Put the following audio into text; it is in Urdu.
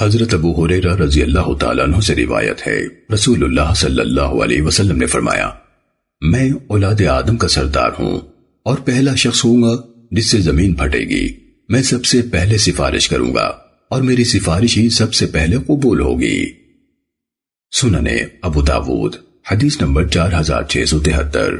حضرت ابو حریرہ رضی اللہ تعالیٰ عنہ سے روایت ہے۔ رسول اللہ صلی اللہ علیہ وسلم نے فرمایا، میں اولاد آدم کا سردار ہوں اور پہلا شخص ہوں گا جس سے زمین پھٹے گی۔ میں سب سے پہلے سفارش کروں گا اور میری سفارش ہی سب سے پہلے قبول ہوگی۔ سننے ابو داود، حدیث نمبر چار ہزار چھ سو تہتر۔